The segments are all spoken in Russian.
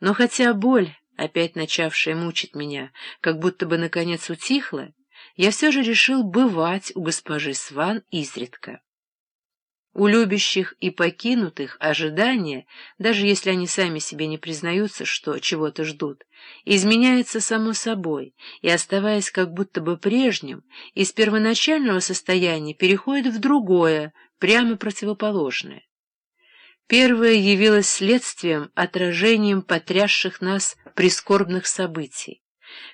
Но хотя боль, опять начавшая мучить меня, как будто бы наконец утихла, я все же решил бывать у госпожи Сван изредка. У любящих и покинутых ожидания, даже если они сами себе не признаются, что чего-то ждут, изменяется само собой и, оставаясь как будто бы прежним, из первоначального состояния переходит в другое, прямо противоположное. Первое явилось следствием, отражением потрясших нас прискорбных событий.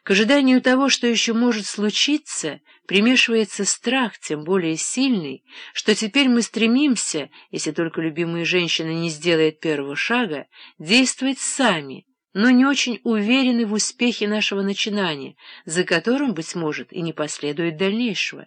К ожиданию того, что еще может случиться, примешивается страх, тем более сильный, что теперь мы стремимся, если только любимая женщина не сделает первого шага, действовать сами, но не очень уверены в успехе нашего начинания, за которым, быть может, и не последует дальнейшего.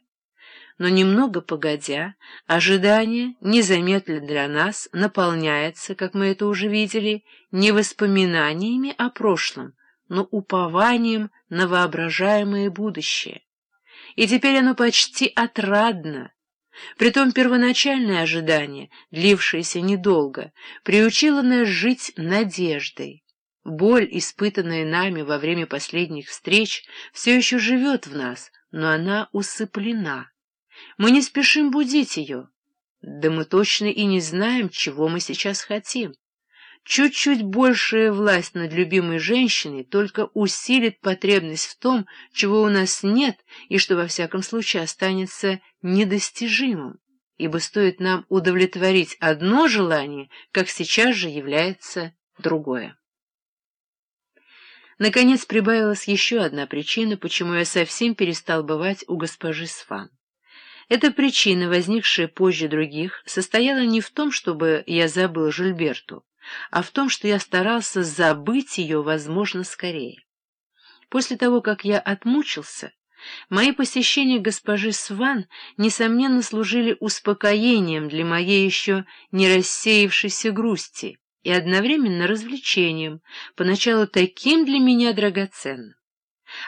Но немного погодя, ожидание, незаметно для нас, наполняется, как мы это уже видели, не воспоминаниями о прошлом, но упованием на воображаемое будущее. И теперь оно почти отрадно. Притом первоначальное ожидание, длившееся недолго, приучило нас жить надеждой. Боль, испытанная нами во время последних встреч, все еще живет в нас, но она усыплена. Мы не спешим будить ее. Да мы точно и не знаем, чего мы сейчас хотим. Чуть-чуть большая власть над любимой женщиной только усилит потребность в том, чего у нас нет и что во всяком случае останется недостижимым, ибо стоит нам удовлетворить одно желание, как сейчас же является другое. Наконец прибавилась еще одна причина, почему я совсем перестал бывать у госпожи Сфан. Эта причина, возникшая позже других, состояла не в том, чтобы я забыл Жильберту, а в том, что я старался забыть ее, возможно, скорее. После того, как я отмучился, мои посещения госпожи Сван, несомненно, служили успокоением для моей еще не рассеявшейся грусти и одновременно развлечением, поначалу таким для меня драгоценным.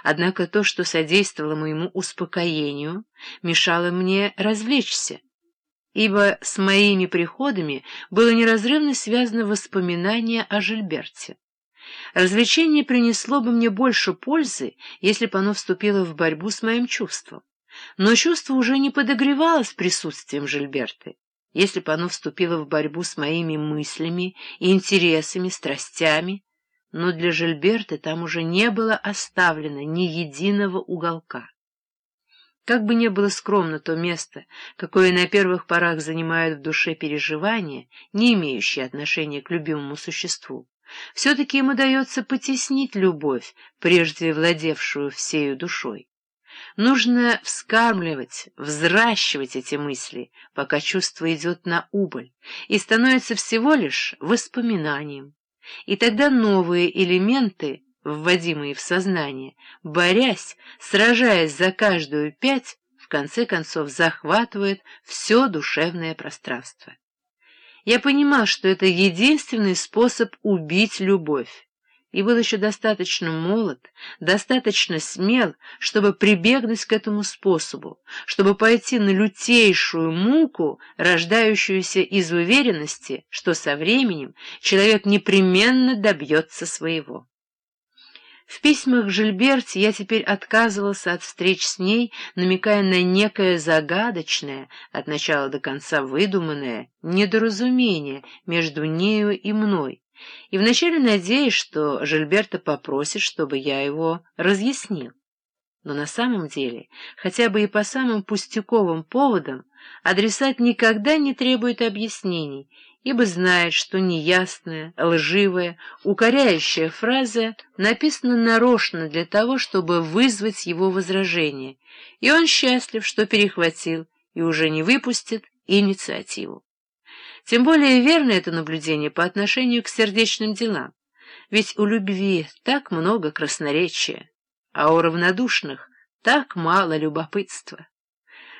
Однако то, что содействовало моему успокоению, мешало мне развлечься, ибо с моими приходами было неразрывно связано воспоминание о Жильберте. Развлечение принесло бы мне больше пользы, если бы оно вступило в борьбу с моим чувством. Но чувство уже не подогревалось присутствием Жильберты. Если бы оно вступило в борьбу с моими мыслями, интересами, страстями, но для Жильберты там уже не было оставлено ни единого уголка. Как бы ни было скромно то место, какое на первых порах занимают в душе переживания, не имеющие отношения к любимому существу, все-таки ему удается потеснить любовь, прежде владевшую всею душой. Нужно вскармливать, взращивать эти мысли, пока чувство идет на убыль, и становится всего лишь воспоминанием. И тогда новые элементы вводимые в сознание, борясь, сражаясь за каждую пять, в конце концов захватывает все душевное пространство. Я понимал, что это единственный способ убить любовь, и был еще достаточно молод, достаточно смел, чтобы прибегнуть к этому способу, чтобы пойти на лютейшую муку, рождающуюся из уверенности, что со временем человек непременно добьется своего. В письмах Жильберти я теперь отказывался от встреч с ней, намекая на некое загадочное, от начала до конца выдуманное, недоразумение между нею и мной, и вначале надеясь, что Жильберта попросит, чтобы я его разъяснил. Но на самом деле, хотя бы и по самым пустяковым поводам, адресат никогда не требует объяснений, ибо знает, что неясная, лживая, укоряющая фраза написана нарочно для того, чтобы вызвать его возражение, и он счастлив, что перехватил и уже не выпустит инициативу. Тем более верно это наблюдение по отношению к сердечным делам, ведь у любви так много красноречия, а у равнодушных так мало любопытства.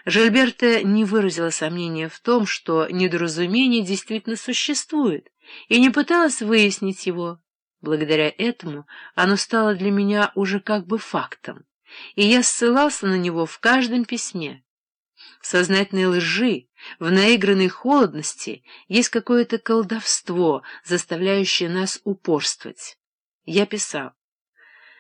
Жильберта не выразила сомнения в том, что недоразумение действительно существует, и не пыталась выяснить его. Благодаря этому оно стало для меня уже как бы фактом, и я ссылался на него в каждом письме. В сознательной лжи, в наигранной холодности есть какое-то колдовство, заставляющее нас упорствовать. Я писал.